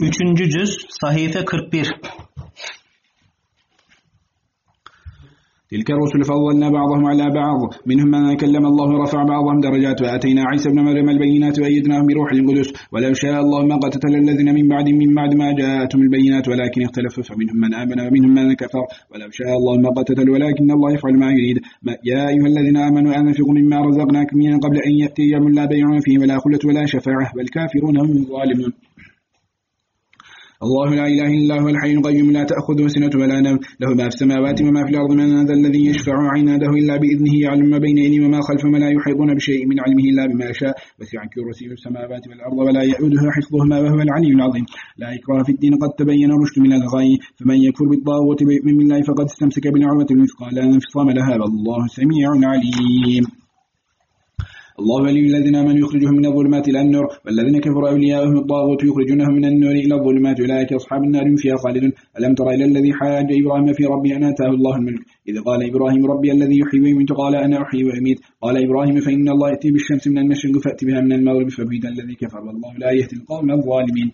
Üçüncü cüz, sahife 41. تلك الرسل فضلنا بعضهم على بعض. منهم من كلم الله ورفع بعضهم درجات. وآتينا عيسى ابن مريم البينات وأيدناهم بروح القدس. ولو شاء الله ما قتل الذين من بعد من بعد ما جاءتهم البينات ولكن اختلفوا. فمنهم من آمن ومنهم من كفر. ولو شاء الله ما قتل ولكن الله يفعل ما يريد. يا أيها الذين آمنوا أنفقوا مما رزقناكم من قبل أن يأتي يوم لا بيع فيه ولا خلة ولا شفاعة. والكافرون هم الظالمون. الله لا إله إلا هو الحي القيوم لا تأخذه سنة ولا نوم. له ما في السماوات وما في الأرض من ذا الذي يشفع عناده إلا بإذنه يعلم ما بين يديه وما خلفه ولا يحيطون بشيء من علمه إلا بما شاء وسع كرسيه السماوات والأرض ولا يؤوده حفظهما وهو العلي العظيم. لا إكراه في الدين قد تبين الرشد من الغي. فمن يكفر بالطاغوت من الله فقد استمسك بالعروة الوثقى لا انفصام لها والله سميع عليم. الله ولي الذين آمنوا يخرجهم من الظلمات إلى النور والذين كفروا أولياءهم الطاغوت يخرجونهم من النور إلى الظلمات أولئك أصحاب النار فيها خالدون. ألم تر إلى الذي حاج إبراهيم في ربه أن آتاه الله الملك؟ إذ قال إبراهيم ربي الذي يحيي ويميت قال أنا أحيي وأميت. قال إبراهيم فإن الله يأتي بالشمس من المشرق فأتي بها من المغرب فبيد الذي كفر. والله لا يهدي القوم الظالمين.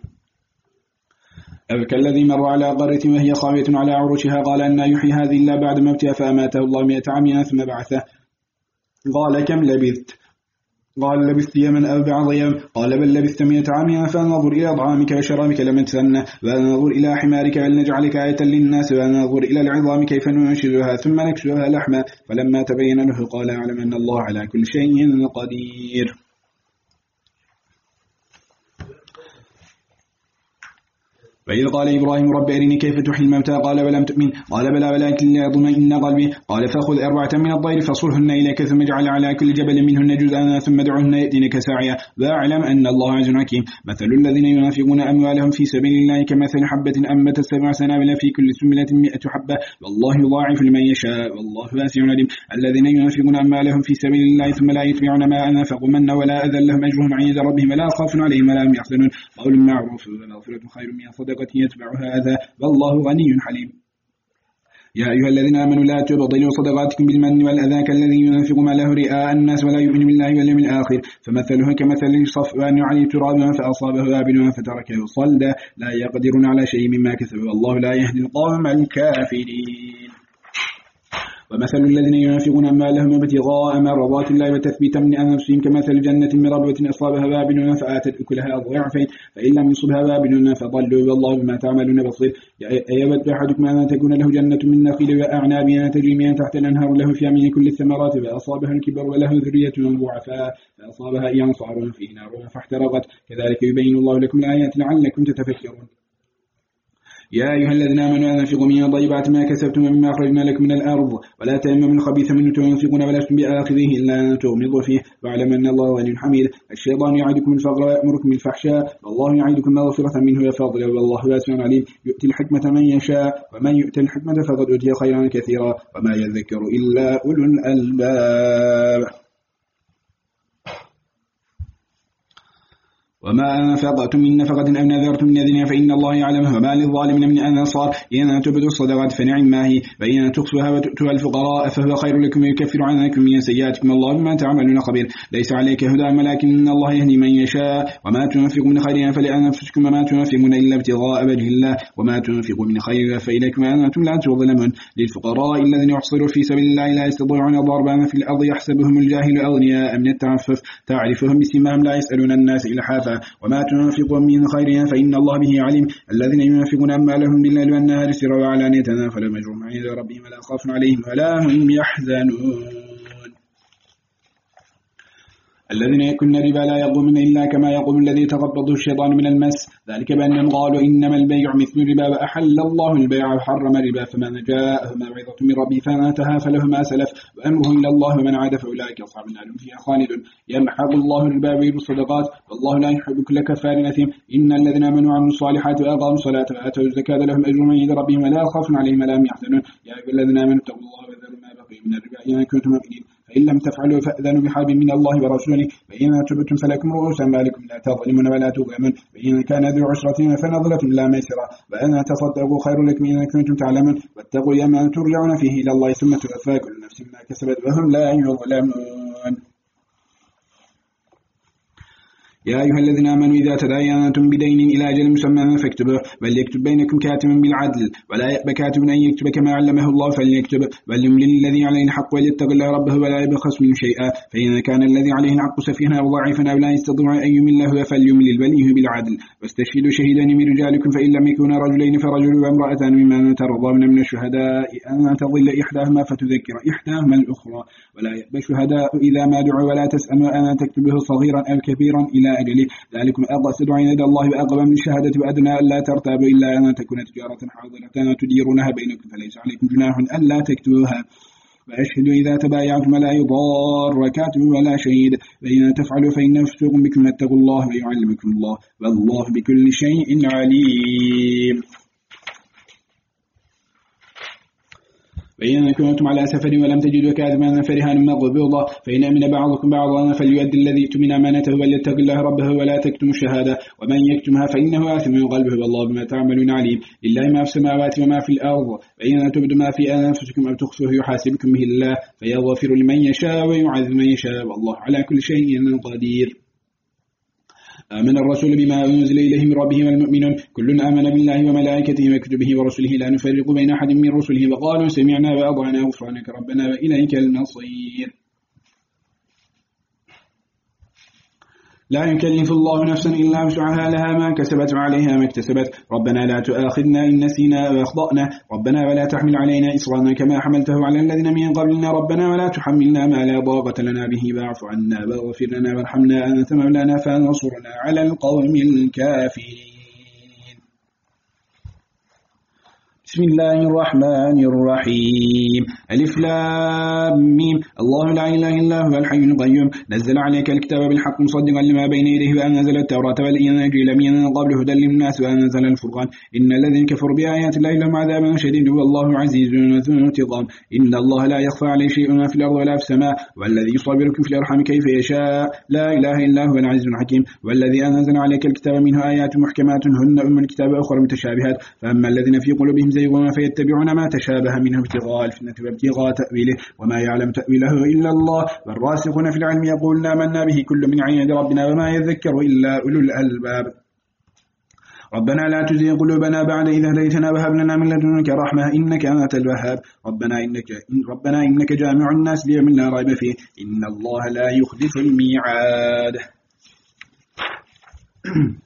أو كالذي مر على قرية وهي خاوية على عروشها قال أن يحيي هذه إلا بعد موتها فأماته الله مئة عام ثم بعثه. قال كم لبثت؟ قال لبثت يوما أو بعض يوم قال بل لبثت مئة عام فانظر إلى طعامك وشرابك لم تسنى وانظر إلى حمارك ولنجعلك آية للناس. وانظر إلى العظام كيف ننشرها ثم نكسوها لحما. فلما تبين له قال أعلم أن الله على كل شيء قدير. وإذ قال إبراهيم رب أرني كيف تحيي الموتى؟ قال ولم تؤمن. قال بلى ولكن لا يطمئن قلبي. قال فخذ أربعة من الطير فصرهن إليك ثم اجعل على كل جبل منهن جزءا ثم دعهن يأتينك ساعيا واعلم أن الله عز حكيم. مثل الذين ينافقون أموالهم في سبيل الله كمثل حبة أنبتت سبع سنابل في كل سنبلة مئة حبة. والله يضاعف لمن يشاء. والله واسع عليم. الذين ينافقون أموالهم في سبيل الله ثم لا يتبعون ما أنفقوا منا ولا أذى لهم أجرهم عند ربهم. ولا خوف عليهم ولا هم يحزنون. قول معروف. ومغفرة خير من صدقة صدقة يتبع هذا والله غني حليم. يا أيها الذين آمنوا لا تبطلوا صدقاتكم بالمن والأذى كالذي ينفق ما له رئاء الناس ولا يؤمن بالله واليوم الآخر. فمثله كمثل صفوان عليه ترابا فأصابه وابل فتركه صلدا. لا يقدرون على شيء مما كسبوا والله لا يهدي القوم الكافرين. ومثل الذين ينافقون أموالهم ابتغاء مرضات الله وتثبيتا من أنفسهم كمثل جنة من ربوة أصابها بابل فآتت أكلها ضعفين فإن لم يصبها بابل فضلوا والله بما تعملون بصير. أيود أحدكم أن تكون له جنة من نخيل وأعناب تجري من تحت الأنهار له في من كل الثمرات فأصابها الكبر وله ذرية ضعفاء فأصابها إعصار فيه نار فاحترقت. كذلك يبين الله لكم الآيات لعلكم تتفكرون. يا أيها الذين آمنوا أنفقوا من طيبات ما كسبتم ومما أخرجنا لكم من الأرض ولا تيمموا من خبيث منه تنفقون ولستم بآخذه إلا أن تغمضوا فيه واعلم أن الله غني حميد. الشيطان يعدكم الفقر ويأمركم بالفحشاء والله يعدكم مغفرة منه وفضلا والله واسع عليم. يؤتي الحكمة من يشاء ومن يؤتي الحكمة فقد أوتي خيرا كثيرا وما يذكر إلا أولو الألباب. وما أنفقتم من نفقة أو نذرتم من أذنها فإن الله يعلمها وما للظالمين من أنصار إن تبدوا الصدقات فنعم ما هي وإن تخفوها وتؤتوها الفقراء فهو خير لكم ويكفر عنكم من سيئاتكم الله بما تعملون خبير ليس عليك هدى ولكن الله يهدي من يشاء وما تنفقوا من خير فلأنفسكم وما تنفقون إلا ابتغاء وجه الله وما تنفقوا من خير فإليكم أنتم لا تظلمون للفقراء الذين يحصروا في سبيل الله لا يستطيعون ضربا في الأرض يحسبهم الجاهل أغنياء من التعفف تعرفهم بسمهم لا يسألون الناس وما تنفقوا من خير فإن الله به عليم. الذين ينفقون أموالهم بالليل والنهار سرا وعلانية فلا أجرهم عند ربهم ولا خوف عليهم ولا هم يحزنون. الذين يكن ربا لا يقومون إلا كما يقوم الذي تقبضه الشيطان من المس. ذلك بأنهم قالوا إنما البيع مثل الربا وأحل الله البيع وحرم الربا. فمن جاءه موعظة من ربي فماتها فله ما سلف. وأمره إلى الله ومن عاد فأولئك أصحاب النار. فيها خالد يمحق الله الربا ويربي الصدقات. والله لا يحب كل كفار نثيم إن الذين آمنوا وعملوا الصالحات وأقاموا الصلاة وآتوا الزكاة لهم أجر عند ربهم ولا خوف عليهم ولا هم يحزنون. يا أيها الذين آمنوا اتقوا الله وذروا ما بقي من الربا إن كنتم مؤمنين. فإن لم تفعلوا فأذنوا بحرب من الله ورسوله فإن تبتم فلكم رؤوس أموالكم لا تظلمون ولا تظلمون فإن كان ذو عسرة فنظرة لا ميسرة وأن تصدقوا خير لكم إن كنتم تعلمون واتقوا يوما ترجعون فيه إلى الله ثم توفى كل نفس ما كسبت وهم لا يظلمون يا أيها الذين آمنوا إذا تداينتم بدين إلى أجل مسمى فاكتبوه وليكتب بينكم كاتب بالعدل ولا يأبى كاتب أن يكتب كما علمه الله فليكتب وليملل الذي عليه الحق وليتق الله ربه ولا يبخس منه شيئا فإن كان الذي عليه الحق سفيها أو ضعيفا أو لا يستطيع أن يمله فليملل وليه بالعدل واستشهدوا شهيدين من رجالكم فإن لم يكونا رجلين فرجل وامرأتان مما ترضون من الشهداء أن تضل إحداهما فتذكر إحداهما الأخرى. ولا يأبى الشهداء إذا ما دعوا ولا تسأموا أن تكتبه صغيرا أو كبيرا إلى أجله ذلكم أقصد عند الله وأقوى من الشهادة وأدنى ألا ترتابوا إلا أن تكون تجارة حاضرة تديرونها بينكم. فليس عليكم جناح ألا تكتبوها. وأشهدوا إذا تبايعتم ولا يضار كاتب ولا شهيد. فإن تفعلوا فإن فسوق بكم اتقوا الله ويعلمكم الله. والله بكل شيء عليم. فإن كنتم على سفر ولم تجدوا كاتبا فرهان مغبوضة فإن أمن بعضكم بعضا فليؤدي الذي اؤتمن أمانته وليتق الله ربه ولا تكتم الشهادة. ومن يكتمها فإنه آثم قلبه والله بما تعملون عليم. لله ما في السماوات وما في الأرض. فإن تبدوا ما في أنفسكم أو تخفوه يحاسبكم به الله. فيغفر لمن يشاء ويعذب من يشاء. والله على كل شيء قدير. آمن الرسول بما أنزل إليه من ربه والمؤمنون كل آمن بالله وملائكته وكتبه ورسله لا نفرق بين أحد من رسله. وقالوا سمعنا وأضعنا غفرانك ربنا وإليك المصير. لا يكلف الله نفسا إلا وسعها لها ما كسبت وعليها ما اكتسبت. ربنا لا تؤاخذنا إن نسينا وأخطأنا ربنا ولا تحمل علينا إصرارنا كما حملته على الذين من قبلنا. ربنا ولا تحملنا ما لا ضاقة لنا به. واعف عنا واغفر لنا وارحمنا. أنت مولانا فانصرنا على القوم الكافرين. بسم الله الرحمن الرحيم. ألف لام ميم. الله لا إله إلا هو الحي القيوم. نزل عليك الكتاب بالحق مصدقا لما بين يديه وأنزل التوراة والإنجيل من قبل هدى للناس وأنزل الفرقان. إن الذين كفروا بآيات الله لهم عذاب شديد والله عزيز ذو انتقام. إن الله لا يخفى عليه شيء ما في الأرض ولا في السماء. والذي يصبركم في الأرحام كيف يشاء. لا إله إلا هو العزيز الحكيم. والذي أنزل عليك الكتاب منه آيات محكمات. هن أم الكتاب أخرى متشابهات. فأما الذين في قلوبهم زي يزيغون فيتبعون ما تشابه منه ابتغاء الفتنة وابتغاء تأويله وما يعلم تأويله إلا الله. والراسخون في العلم يقولون آمنا به كل من عند ربنا وما يذكر إلا أولو الألباب. ربنا لا تزغ قلوبنا بعد إذا هديتنا وهب لنا من لدنك رحمة إنك أنت الوهاب. ربنا إنك ربنا إنك جامع الناس ليوم لا ريب فيه. إن الله لا يخلف الميعاد.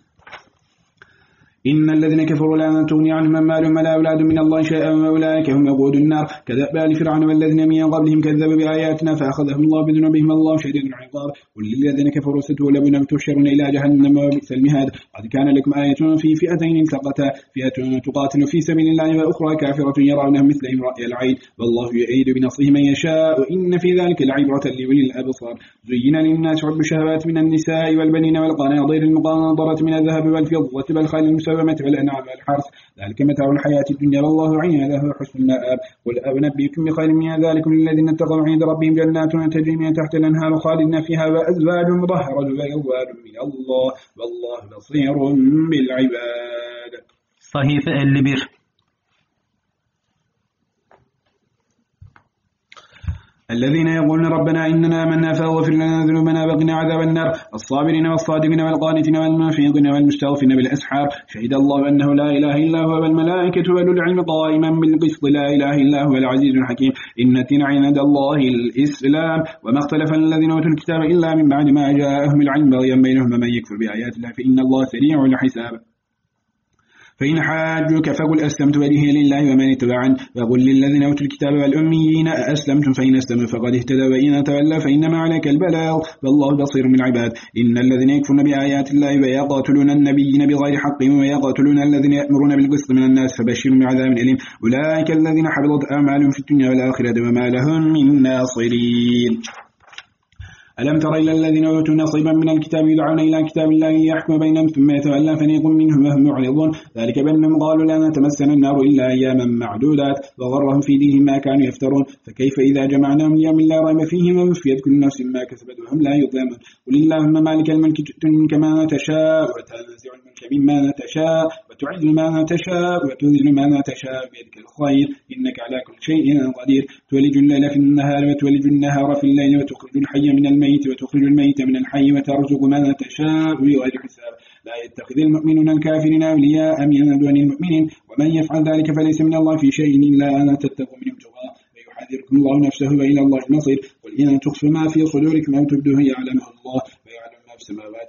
إن الذين كفروا لا تغني عنهم أموالهم ولا أولاد من الله شيئا وأولئك هم وقود النار. كذب آل فرعون والذين من قبلهم كذبوا بآياتنا فأخذهم الله بذنوبهم. الله شديد العقاب. قل للذين كفروا ستغلبون وتحشرون إلى جهنم وبئس المهاد. قد كان لكم آية في فئتين التقتا فئة تقاتل في سبيل الله وأخرى كافرة يرونهم مثلهم رأي العين. والله يعيد بنصره من يشاء. وإن في ذلك لعبرة لولي الأبصار. زين للناس حب الشهوات من النساء والبنين والقناطير المقنطرة من الذهب والفضة والخيل المسومة والأنعام والحرث ذلك متاع الحياة الدنيا. والله عنده حسن المآب. قل أنبئكم بخير من ذلك الذين اتقوا عند ربهم جنات تجري من تحت الأنهار خالدين فيها وأزواج مطهرة ورضوان من الله. والله بصير بالعباد. صحيفة 51 الذين يقولون ربنا إننا آمنا فاغفر لنا ذنوبنا وقنا عذاب النار. الصابرين والصادقين والقانتين والمنفقين والمستغفرين بالأسحار. شهد الله أنه لا إله إلا هو والملائكة وأولو العلم قائما بالقسط. لا إله إلا هو العزيز الحكيم. إن الدين عند الله الإسلام. وما اختلف الذين أوتوا الكتاب إلا من بعد ما جاءهم العلم. بغيا بينهم ومن يكفر بآيات الله فإن الله سريع الحساب. فإن حاجوك فقل أسلمت وجهي لله ومن اتبعن وقل للذين أوتوا الكتاب والأميين أسلمتم فإن أسلموا فقد اهتدوا وإن تولى فإنما عليك البلاغ والله بصير من العباد. إن الذين يكفرون بآيات الله ويقاتلون النبيين بغير حق ويقاتلون الذين يأمرون بالقسط من الناس فبشرهم بعذاب أليم. أولئك الذين حبطت أعمالهم في الدنيا والآخرة وما لهم من ناصرين. ألم تر إلى الذين أوتوا نصيبا من الكتاب يدعون إلى كتاب الله يحكم بينهم ثم يتولى فريق منهم وهم معرضون. ذلك بأنهم قالوا لا نتمسنا النار إلا أياما معدودات وغرهم في دينهم ما كانوا يفترون. فكيف إذا جمعناهم ليوم لا ريب فيه ووفيت كل نفس ما كسبت وهم لا يظلمون. قل اللهم مالك الملك تؤتي كما تشاء وتنزع مما تشاء وتعز ما تشاء وتذل ما تشاء بيدك الخير. إنك على كل شيء قدير. تولج الليل في النهار وتولج النهار في الليل وتخرج الحي من الميت وتخرج الميت من الحي وترزق ما تشاء بغير حساب. لا يتخذ المؤمنون الكافرين أولياء من دون المؤمنين. ومن يفعل ذلك فليس من الله في شيء إلا أن تتقوا منهم تقى ويحذركم الله نفسه وإلى الله المصير. قل إن تخفوا ما في صدوركم أو تبدوه يعلمه الله. ويعلم ما في السماوات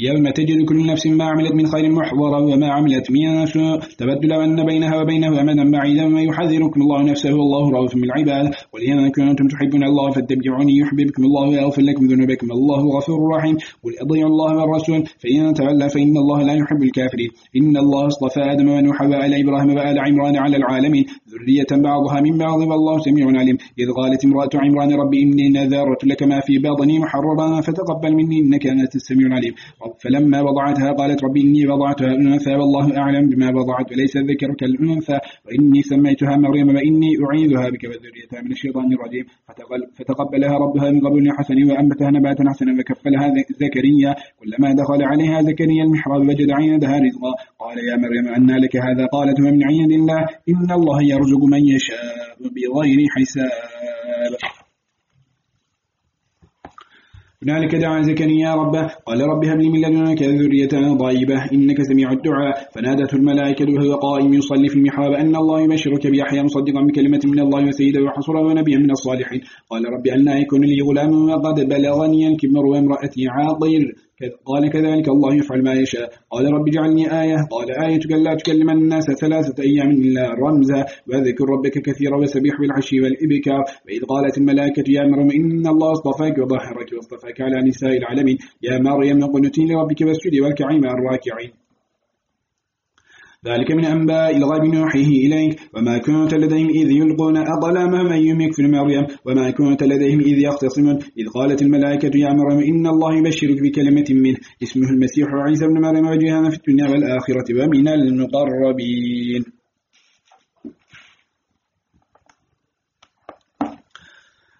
يوم تجد كل نفس ما عملت من خير محضرا وما عملت من سوء. تبدل أن بينها وبينه أمدا بعيدا ويحذركم الله نفسه. والله رؤوف بالعباد. ولئن كنتم تحبون الله فاتبعوني يحببكم الله ويغفر لكم ذنوبكم. الله غفور رحيم. قل أطيعوا الله والرسول فإن تولى فإن الله لا يحب الكافرين. إن الله اصطفى آدم ونوح وآل إبراهيم وآل عمران على العالمين. ذرية بعضها من بعض. والله سميع عليم. إذ قالت امرأة عمران ربي إني نذرت لك ما في باطني محررا فتقبل مني إنك أنت السميع العليم. فلما وضعتها قالت ربي إني وضعتها أنثى والله أعلم بما وضعت وليس الذكر كالأنثى وإني سميتها مريم وإني أعيذها بك وذريتها من الشيطان الرجيم. فتقبلها ربها من قبل حسن وأنبتها نباتا حسنا وكفلها زكريا. كلما دخل عليها زكريا المحراب وجد عندها رزقا. قال يا مريم أنى لك هذا؟ قالت من عند الله؟ إن الله يرزق من يشاء بغير حساب. هنالك دعا زكريا ربه قال رب هب لي من لدنك ذرية ضيبة إنك سميع الدعاء. فنادته الملائكة وهو قائم يصلي في المحراب أن الله يبشرك بيحيى مصدقا بكلمة من الله وسيدا وحصرا ونبيا من الصالحين. قال رب أن لا يكون لي غلام وقد بلغني الكبر وامرأتي عاقر. قال كذلك الله يفعل ما يشاء. قال رب اجعلني آية. قال آيتك لا تكلم الناس ثلاثة أيام إلا رمزا. وذكر ربك كثيرا وسبيح بالعشي والإبكار. وإذ قالت الملائكة يا مريم إن الله اصطفاك وظهرك واصطفاك على نساء العالمين. يا مريم قنتي لربك واسجدي واركعي مع الراكعين. ذلك من أنباء الغيب نوحيه إليك. وما كنت لديهم إذ يلقون أقلامهم أيهم يكفر مريم وما كنت لديهم إذ يختصمون. إذ قالت الملائكة يا مريم إن الله يبشرك بكلمة منه. اسمه المسيح عيسى بن مريم وجهنا في الدنيا والآخرة ومن المقربين.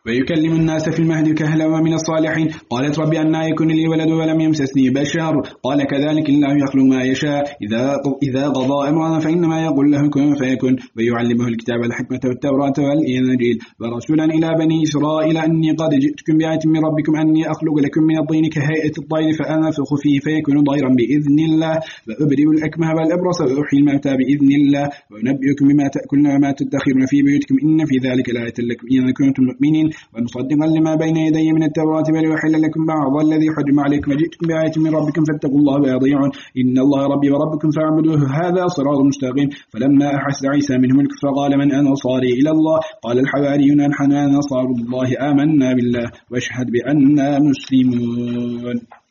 ويكلم الناس في المهد كهلا ومن الصالحين. قالت ربي أن يكون لي ولد ولم يمسسني بشر. قال كذلك الله يخلق ما يشاء. إذا إذا قضى أمرا فإنما يقول له كن فيكن ويعلمه الكتاب والحكمة والتوراة والإنجيل. ورسولا إلى بني إسرائيل أني قد جئتكم بآية من ربكم أني أخلق لكم من الطين كهيئة الطير فأنفخ فيه فيكون طيرا بإذن الله. وأبرئ الأكمه والأبرص وأحيي الموتى بإذن الله. وأنبئكم بما تأكلون وما تدخرون في بيوتكم. إن في ذلك لآية لكم إن كنتم مؤمنين. ومصدقا لما بين يدي من التوراة وليحل لكم بعض الذي حرم عليكم. وجئتكم بآية من ربكم فاتقوا الله ويضيعون إن الله ربي وربكم فاعبدوه. هذا صراط مستقيم. فلما أحس عيسى منهم الكفر قال من أنصاري إلى الله؟ قال الحواريون نحن أنصار الله آمنا بالله. واشهد بأننا مسلمون.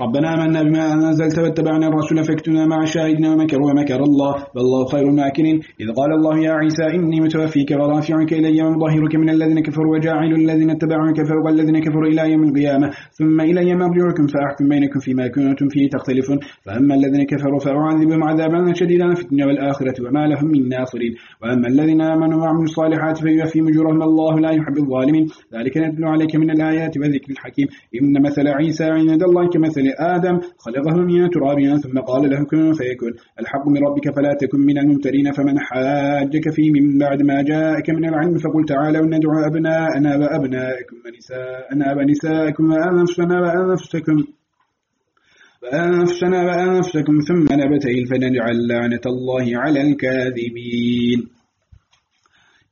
ربنا آمنا بما أنزلت واتبعنا الرسول فاكتنا مع شاهدنا ومكر ومكر الله والله خير الماكرين. إذ قال الله يا عيسى إني متوفيك ورافعك إلي ومظهرك من الذين كفروا وجاعل الذين اتبعوك فوق الذين كفروا إلى يوم القيامة ثم إلي مرجعكم فأحكم بينكم فيما كنتم فيه تختلفون. فأما الذين كفروا فأعذبهم عذابا شديدا في الدنيا والآخرة وما لهم من ناصرين. وأما الذين آمنوا وعملوا الصالحات فيوفي مجورهم الله لا يحب الظالمين. ذلك ندل عليك من الآيات وذكر الحكيم. إن مثل عيسى عند الله كمثل آدم خلقه من تراب ثم قال له كن فيكون. الحق من ربك فلا تكن من الممترين فمن حاجك فيه من بعد ما جاءك من العلم فقل تعالوا ندعو أبناءنا وأبناءكم ونساءنا ونساءكم وأنفسنا وأنفسكم وأنفسنا وأنفسكم ثم نبتهل فنجعل لعنة الله على الكاذبين.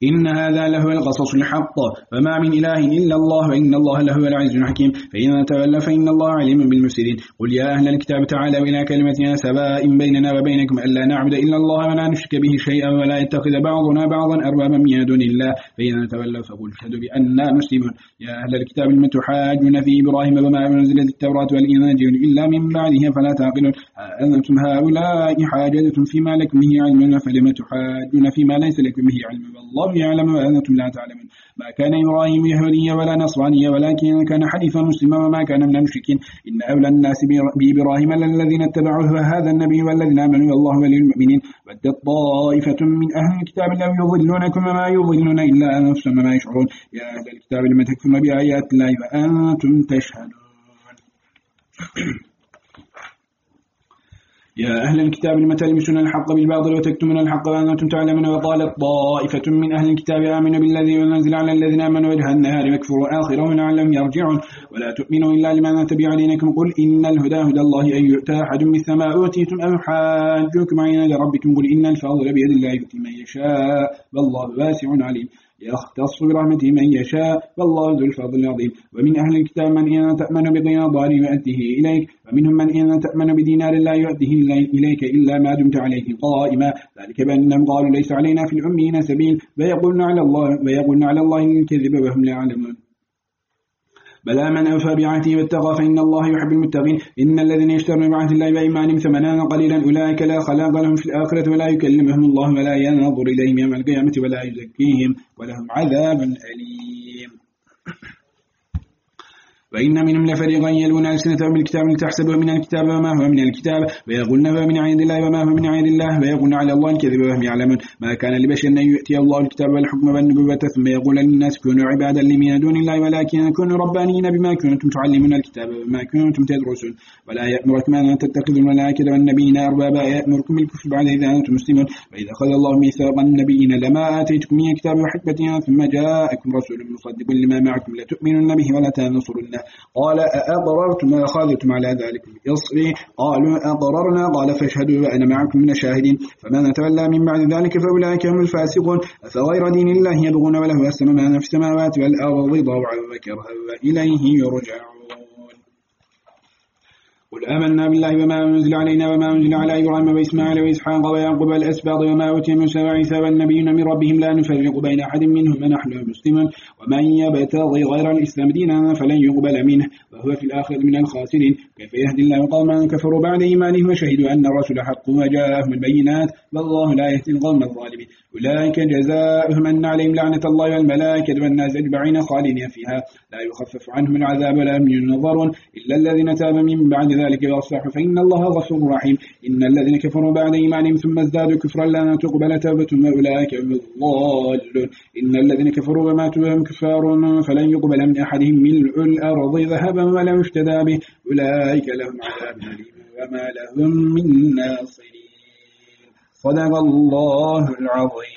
إن هذا لهو القصص الحق وما من إله إلا الله وإن الله لهو العز الحكيم. فإن تولى فإن الله عليم بالمسلمين قل يا أهل الكتاب تعالوا إلى كلمة سواء بيننا وبينكم ألا نعبد إلا الله ولا نشرك به شيئا ولا يتخذ بعضنا بعضا أربابا من دون الله. فإن تولوا فقل اشهدوا بأننا مسلمون. يا أهل الكتاب لم تحاجون في إبراهيم وما أنزلت التوراة والإنجيل إلا من بعده فلا تعقلون. أنتم هؤلاء حاجتم فيما لكم به علم فلم تحاجون فيما ليس لكم به علم. والله يعلم وأنتم لا تعلمون. ما كان إبراهيم يهوديا ولا نصرانيا ولكن كان حديثا مسلما وما كان من المشركين. إن أولى الناس بإبراهيم للذين اتبعوه وهذا النبي والذين آمنوا والله ولي المؤمنين. ودت طائفة من أهل الكتاب لو يضلونكم وما يضلون إلا أنفسهم ما يشعرون. يا أهل الكتاب لما تكفرون بآيات الله وأنتم تشهدون. يا أهل الكتاب لم تلمسون الحق بالباطل وتكتمون الحق وأنتم تعلمون وقالت طائفة من أهل الكتاب آمنوا بالذي أنزل على الذين آمنوا وجه النهار واكفروا آخره لعلهم يرجعون. ولا تؤمنوا إلا لمن تبع دينكم. قل إن الهدى هدى الله أن يؤتى أحد مثل ما أوتيتم أو حاجوكم عند ربكم. قل إن الفضل بيد الله يؤتي من يشاء. والله واسع عليم. يختص برحمته من يشاء والله ذو الفضل العظيم. ومن أهل الكتاب من إن تأمن بقناضار يؤته إليك ومنهم من إن تأمن بدينار لا يؤته إليك إلا ما دمت عليه قائما. ذلك بأنهم قالوا ليس علينا في الأمين سبيل ويقولون على الله ويقولون على الله الكذب وهم لا يعلمون. بلى من أوفى بعهده واتقى فإن الله يحب المتقين. إن الذين يشترون بعهد الله بإيمانهم ثمنا قليلا أولئك لا خلاق لهم في الآخرة ولا يكلمهم الله ولا ينظر إليهم يوم القيامة ولا يزكيهم ولهم عذاب أليم. وإن منهم لفريقا يلون ألسنتهم بالكتاب لتحسبه من الكتاب وما هو من الكتاب ويقولون هو من عند الله وما هو من عند الله ويقولون على الله الكذب وهم يعلمون. ما كان لبشر أن يؤتي الله الكتاب والحكم والنبوة ثم يقول للناس كونوا عبادا لي من دون الله ولكن كونوا ربانيين بما كنتم تعلمون الكتاب وما كنتم تدرسون. ولا يأمركم أن تتخذوا الملائكة والنبيين أربابا يأمركم بالكفر بعد إذا أنتم مسلمون. وإذا أخذ الله ميثاق النبيين لما آتيتكم من الكتاب وحكمة ثم جاءكم رسول مصدق لما معكم لتؤمنون به ولا تنصرونه قال أأقررتم وأخذتم على ذلك إصري قالوا أقررنا قال فاشهدوا وأنا معكم من الشاهدين. فمن تولى من بعد ذلك فأولئك هم الفاسقون. أفغير دين الله يبغون وله أسلم ما في السماوات والأرض ضوعا وكرها وإليه يرجعون. قل آمنا بالله وما أنزل علينا وما أنزل على إبراهيم وإسماعيل وإسحاق ويعقوب الأسباط وما أوتي موسى وعيسى والنبيون من ربهم لا نفرق بين أحد منهم ونحن مسلمون ومن يبتغي غير الإسلام دينا فلن يقبل منه وهو في الآخر من الخاسرين كيف يهدي الله قوما كفروا بعد إيمانهم وشهدوا أن الرسول حق وجاءهم البينات والله لا يهدي القوم الظالمين أولئك جزاؤهم أن عليهم لعنة الله والملائكة والناس أجمعين خالدين فيها. لا يخفف عنهم العذاب ولا هم ينظرون إلا الذين تابوا من بعد ذلك وأصلحوا فإن الله غفور رحيم. إن الذين كفروا بعد إيمانهم ثم ازدادوا كفرا لا تقبل توبتهم وأولئك هم الضالون. إن الذين كفروا وماتوا وهم كفار فلن يقبل من أحدهم ملء الأرض ذهبا ولا افتدى به. أولئك لهم عذاب أليم وما لهم من ناصرين. صدق الله العظيم.